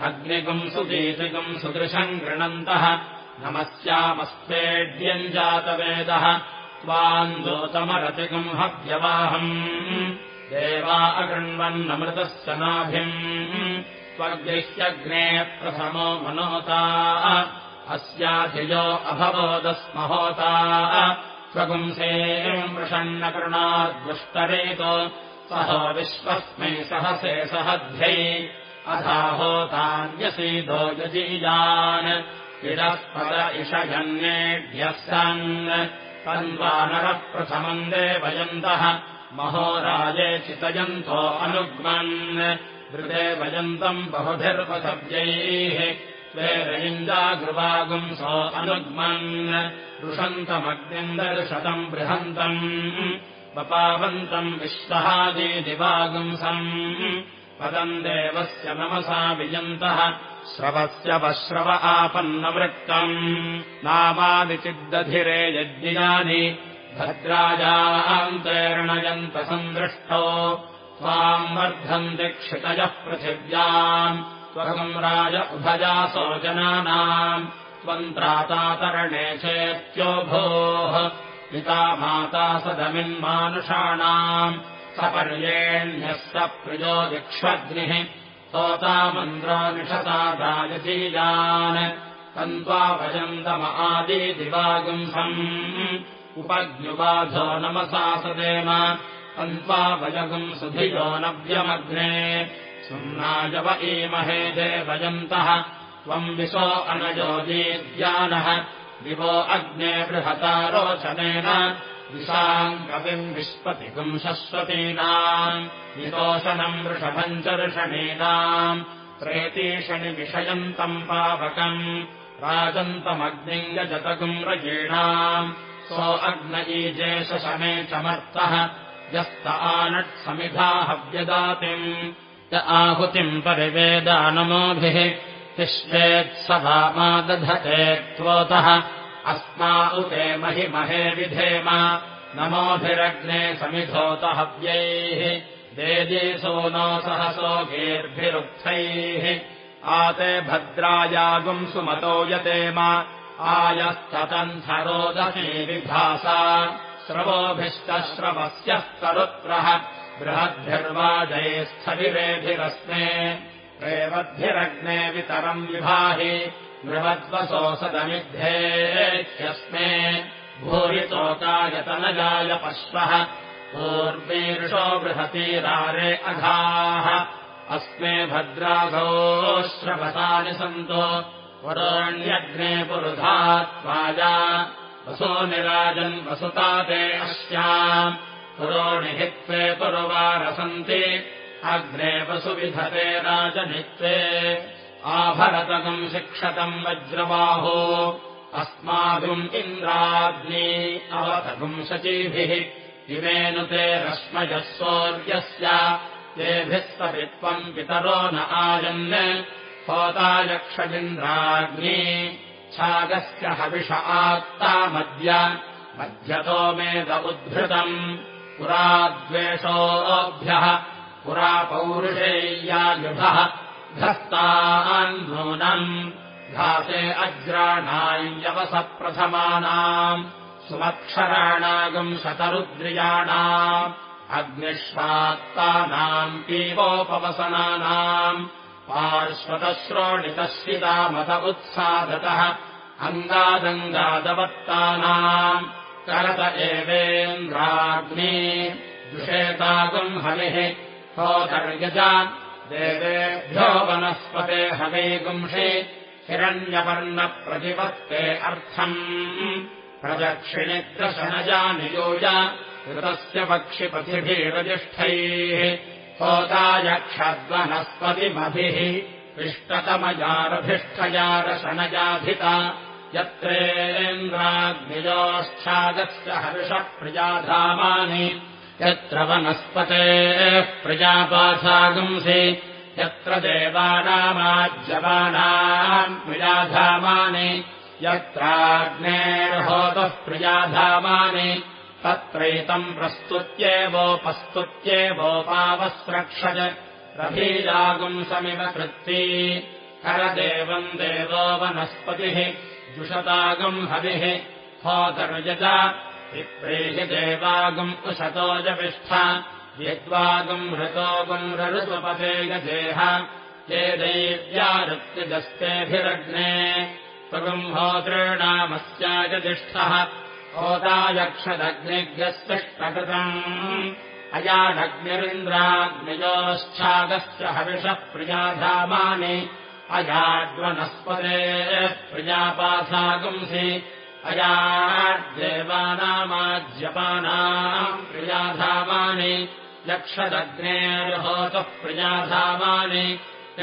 अग्निगम् सुदीतिगम् सुदृशम् गृणन्तः नमस्यामस्तेड्यम् जातवेदः। त्वान्दोतमरतिगम् हव्यवाहम् देवा अगृण्वन्नमृतस्य नाभिम्। त्वगृह्यग्ने प्रथमो मनोता। अस्याधियो अभवोदस्महोता। स्वगुंसे मृषण्णकरुणाद्वष्टरेतो सहो विश्वस्मै सहसे सहध्यै। अधाहोतान्यसीदो यजीयान् इडःपद इषजन्येभ्यः सन्। तन्वानरः प्रथमम् देवयन्तः। महोराजे चितयन्तो अनुग्मन्। हृदेवयन्तम् बहुभिर्वसव्यैः। स्वेरयुञ्जागृवागुंसो अनुग्मन्। रुषन्तमग्निम् दर्शतम् बृहन्तम्। वपावन्तम् विश्वहादिदिवागुंसम् पदम् देवस्य नमसा वियन्तः श्रवस्य वश्रव आपन्नवृत्तम् नामादिचिद्दधिरे यज्ञानि भद्राजान्तैर्णयन्तसन्दृष्टो त्वाम् वर्धन्ति क्षितयः पृथिव्याम् त्वगम् राज उभजासो जनानाम् त्वम् त्रातातरणे चेत्यो भोः पिता माता सदमिन्मानुषाणाम् सपर्येण्यः स प्रियो दिक्ष्वग्निः सोतामन्द्रो निषसा दायतीयान् तन्त्वाभजन्तम आदिदिवागुंसम् उपज्ञुबाधो नमसा सदेम। तन्त्वाभजगुम् सुधियो नव्यमग्ने। सुम्नायव ईमहे देवयन्तः त्वम् विशो अनयोदीद्यानः दिवो अग्ने बृहतारोचनेन वितोषणम् वृषभम् च ऋषणीनाम् प्रेतीषणिविषयन्तम् पावकम् राजन्तमग्निम् यजतगुम् रयीणाम् सो अग्न ईजेशशमे चमर्तः यस्त आनट्समिधा हव्यदातिम् य आहुतिम् परिवेदानमोभिः तिष्ठेत्सभा दधते त्वोतः अस्मा उते महिमहे विधेम। नमोभिरग्ने समिधोत हव्यैः देजेसो नो सहसो गेर्भिरुक्थैः। आते भद्रायागुम् सुमतो यतेम। आयस्ततन्थरोदही विभासा। श्रवोभिष्टश्रवस्य स्तरुत्रः बृहद्भिर्वाजये स्थविरेभिरस्मे रेवद्भिरग्ने वितरम् विभाहि बृहद्वसो सदमिद्धेह्यस्मे भूरितोकायतनजाय पश्वः। पूर्वीर्षो बृहतीरारे अघाः। अस्मे भद्रासो श्रवसानि सन्तो। वरोण्यग्ने पुरुधात्वाजा वसो निराजन् वसुता ते अस्याम् पुरोणिहित्वे पुरुवारसन्ति। अग्ने वसुविधते राजनित्वे आभरतकम् शिक्षतम् वज्रबाहो। अस्माभिम् इन्द्राग्नी अवतगुम् शचीभिः। इमेनुते रश्मयः सौर्यस्य। तेभिः सवित्वम् पितरो न आयन्। होतायक्षदिन्द्राग्नी छागस्य हविष आत्तामद्य मध्यतो मेद उद्भृतम् पुराद्वेषोऽभ्यः पुरा पौरुषेय्यायुभः धस्तान्नूनम् घासे अज्राणायवसप्रथमानाम् सुमक्षराणागम् शतरुद्रियाणाम् अग्निष्वात्तानाम् पीवोपवसनानाम् पार्श्वतश्रोणितश्रितामत उत्सादतः अङ्गादङ्गादवत्तानाम् करत एवेन्द्राग्नि दुषेतागम् हविः होदर्यज देवेभ्यो वनस्पते हवेगुंषि हिरण्यवर्णप्रतिपत्ते अर्थम्। प्रदक्षिणिद्रशनजा नियोज ऋतस्य पक्षिपथिभिरजिष्ठैः होतायक्षद्वनस्पतिमभिः इष्टतमजारभिष्ठजारशनजाधिता यत्रेन्द्राग्निजोच्छादस्य हर्षप्रजाधामानि यत्र वनस्पतेः प्रजापाधागुंसि यत्र देवानामाज्यमानाम् प्रजाधामानि यत्राग्नेर्होतः प्रजाधामानि तत्रैतम् प्रस्तुत्येवोपस्तुत्येवोपावस्रक्षज रभीजागुंसमिव कृत्ती करदेवम् देवो वनस्पतिः जुषतागम् हविः होतरुजता विप्रेहि देवागम् उशतोजपिष्ठ यद्वागम् हृतोगम् रऋतुपते गजेह ये दैव्यारुक्तिदस्तेभिरग्ने त्वगम् होतॄणामस्याजतिष्ठः होतायक्षदग्निग्यस्तिष्टकृतम् अयाढग्निरिन्द्राग्निजोश्चागश्च हविषः प्रियाधामानि अयाड्वनस्पते प्रजापासागुंसि अयाड्देवानामाज्यपानाम् प्रियाधामानि यक्षदग्नेर्होतः प्रियाधामानि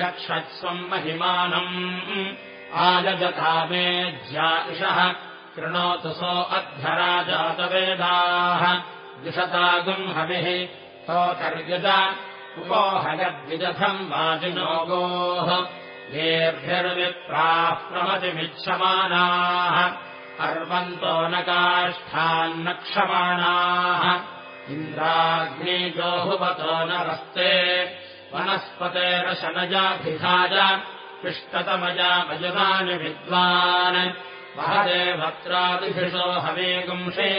यक्षत्स्वम् महिमानम् आयजतामे ज्याइषः कृणोतु सो अध्वराजातवेदाः द्विषतागुम् हविः सोऽतर्यज उपोहयद्विजथम् वाजिनोगोः येभ्यर्विप्राः प्रमतिमिच्छमानाः अर्वन्तो न काष्ठान्न क्षमाणाः इन्द्राग्नीजोहुवतो न रस्ते वनस्पतेरशनजाभिधाय पिष्टतमजामजुनानि विद्वान्। महदेवत्रादिभिषो हवेगुंषे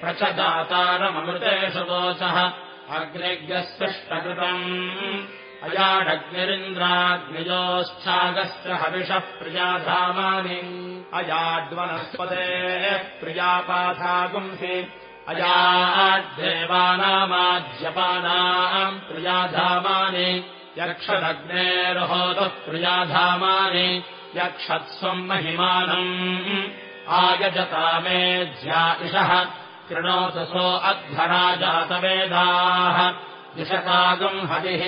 प्रचदातारममृतेषु दोषः। अग्निज्ञस्पृष्टकृतम् अयाडग्निरिन्द्राग्निजोश्चागस्य हविषः प्रियाधामानि अयाड्वनस्पते प्रियापाधागुंसि अयाड्देवानामाज्यपानाम् प्रियाधामानि यक्षदग्नेर्होतः प्रियाधामानि यक्षत्स्वम् महिमानम्। आयजतामे ज्याइषः कृणोतसो अध्वराजातवेदाः दिशकागम् हरिः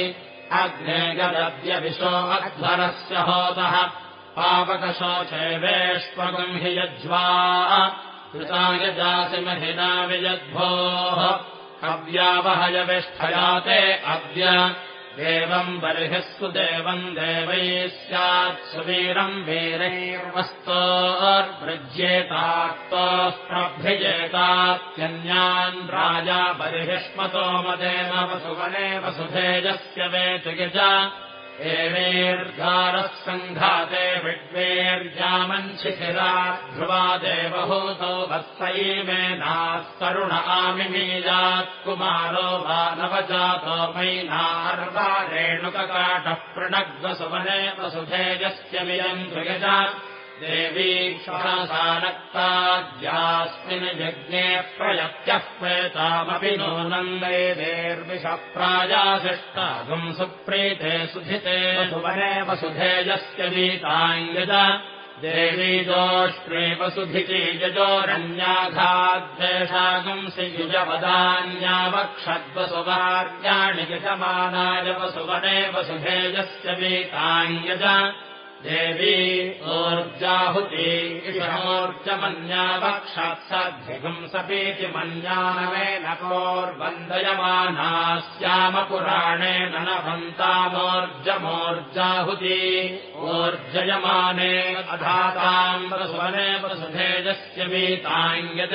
अग्ने गदद्यविशो अध्वरस्य होतः। पावकशोचेवेष्वगम् हि यज्वा। कृतायजासि महिना विजद्भोः कव्यावहयविष्ठयाते अद्य देवम् बर्हिस्तु देवम् देवैः स्यात् सुवीरम् वीरैर्वस्तोर्भृज्येताक्तोः प्रभ्यजेतात्यन्यान् राजा बर्हिष्मतो मदेन वसुवने वसुधेजस्य वेतुगिज एवेर्गारः सङ्घाते विड्वेर्जामञ्छिशिरा ध्रुवा देवहूतो वत्सैमेनास्तरुण आमिमीजात्कुमारो वा नवजातो मैनार्वारेणुककाटः पृणग्वसुवने वसुधेजस्य मियम् द्विगज देवी श्वासानक्ताद्यास्मिन् यज्ञे प्रयत्यः प्रेतामपि नो नन्दैदेर्विषः प्रायाशिष्टागुम् सुप्रीते सुधिते वसुवने वसुधेजस्य वीताङ्गज देवी दोष्ट्रे वसुधिति यजोरण्याघाद्वेषागुंसि युजवदान्यावक्षद्वसुवार्याणि यजमानाय वसुवने वसुधेजस्य वीताङ्गज देवी ऊर्जाहुति ईशमोर्जमन्यावक्षात्सद्धिगुंसपीति मन्यानमेन कोर्वन्दयमानास्यामपुराणेन न भन्तामोर्जमोर्जाहुति ऊर्जयमाने अधाताम् वसुवने वसुधेजस्य वीताङ्गज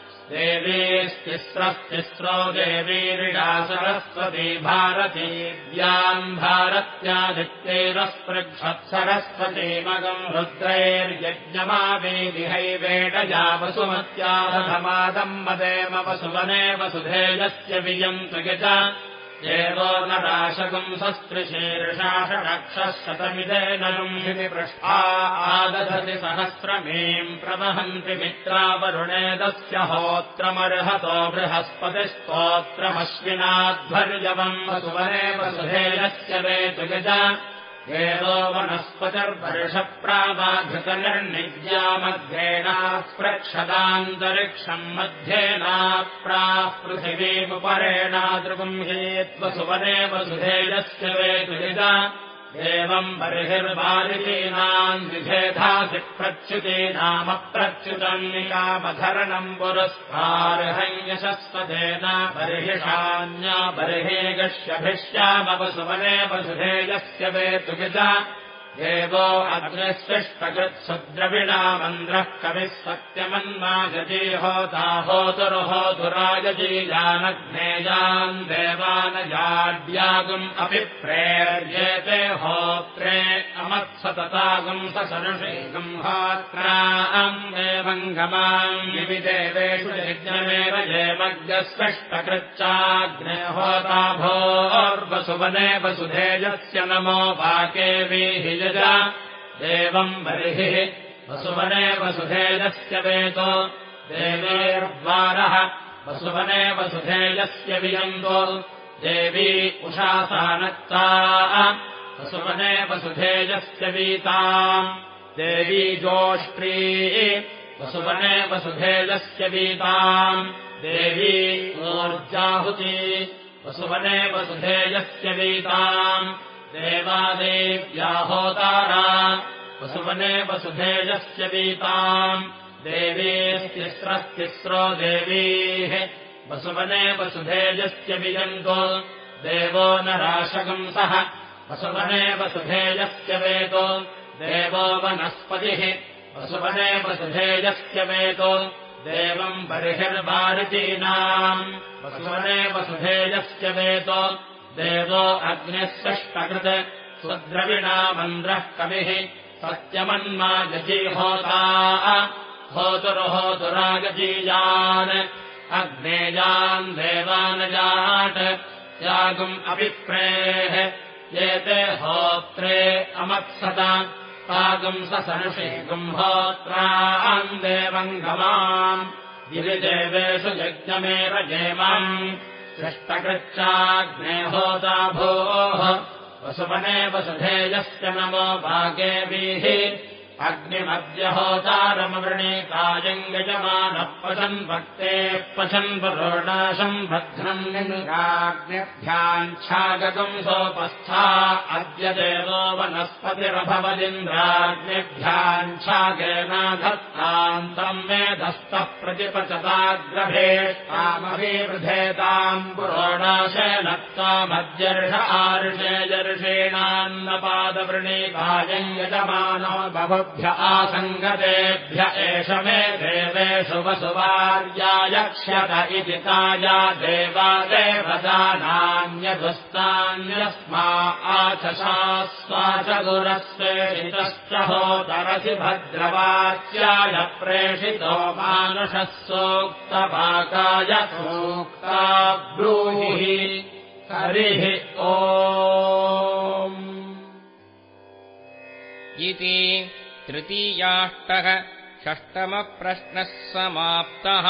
देवीस्तिस्रस्तिस्रो देवीरिडा सरस्वती भारतीव्याम् भारत्यादित्यैरस्पृक्षत्सरस्वतीमगम् रुद्रैर्यज्ञमावेदिहैवेडया वसुमत्यादधमादम् वदेम वसुवने वसुधेजस्य वियम् त्वगिज एवो न राशगुंसस्त्रिशीर्षाषडक्षः शतमिदेनम् हि पृष्ठा आदधति सहस्रमीम् प्रवहन्ति मित्रावरुणेदस्य होत्रमर्हतो बृहस्पतिस्तोत्रमश्विनाध्वर्यवम् वसुवने वसुधेयस्य वेतुगज देवो वनस्पतिर्वर्षप्रावाघृतनिर्निज्यामध्येनाप्रक्षदान्तरिक्षम् मध्येनाप्राः पृथिवीमुपरेणादृगुम् हेत्वसुवने वसुधेयस्य वेतुलिता एवम् बर्हिर्बालिकीनाम् विभेधासि प्रच्युतीनामप्रच्युतम् निकामधरणम् पुरस्कारहञ्यशस्वतेन बर्हिषान्या बर्हे गश्यभिश्यामवसुवने वसुधेयस्य वेतुलिता देवो अग्निस्पृष्टकृत्सुद्रविणामन्द्रः कविः सत्यमन्मा गजीहोताहोतुरहोतुरायजीजानग्नेयान् देवानजाड्यागुम् अपि प्रेर्येते होत्रे अमत्सततागुम् ससनुषेगम् होत्राम् देवम् गमाम् यवि देवेषु यज्ञमेव जयमग्रस्पृष्टकृच्चाग्नेहोता भोर्वसुवने वसुधेजस्य नमो वाके वीहि देवम् बर्हिः वसुवने वसुधेयस्य वेतो देवेर्वारः। वसुवने वसुधेयस्य वियन्तो देवी उषासानक्ता वसुवने वसुधेयस्य वीताम् देवी जोष्ट्री वसुवने वसुधेयस्य वीताम् देवी ऊर्जाहुती। वसुवने वसुधेयस्य वीताम् देवादेव्याहोतारा वसुवने वसुधेजस्य वीताम् देवीस्तिस्रस्तिस्रो देवीः वसुवने वसुधेजस्य विजन्तो देवो न राशकंसः वसुवने वसुधेजस्य वेतो देवो वनस्पतिः वसुवने वसुधेजस्य वेतो देवम् बर्हिर्वारितीनाम् वसुवने वसुधेजस्य वेतो देवो अग्निः सृष्टकृत् सुद्रविणामन्द्रः कविः सत्यमन्मा गजीहोता होतुर्होतुरागजीयान् अग्नेयान् देवानजाट् यागुम् अभिप्रेः एते होत्रे अमत्सत तागुम् ससनुषेगुम् होत्राम् देवम् गमाम् गिरिदेवेषु यज्ञमेव जेमाम् सृष्टकृच्चाग्नेहोता भोः वसुवने वसुधेयस्य नमो भागेभिः अग्निमद्यहोतारमवृणीकायम् गजमानः पशन् भक्तेः पशन् पुरोणाशम् भद्रम् निगाग्निभ्याञ्छागतम् सोपस्था अद्य देवो वनस्पतिरभवदिन्द्राग्निभ्याञ्छागेनाधत्तान्तम् मेधस्तः प्रतिपचताग्रभेष्टामभिवृधेताम् पुरोणाशेनत्तामद्यर्ष आर्षे जर्षेणान्नपादवृणीकायम् यजमानो आसङ्गतेभ्य एष मे देवेषु वसुवार्यायक्ष्यत इति ताया देवादेवदानान्यदुस्तान्यस्मा आचशा स्वाचगुरस्वेषितश्च होतरसि भद्रवाच्याय प्रेषितो मानुषः सोक्तपाकाय सूक्ता ब्रूहि हरिः ओ इति तृतीयाष्टः षष्टमप्रश्नः समाप्तः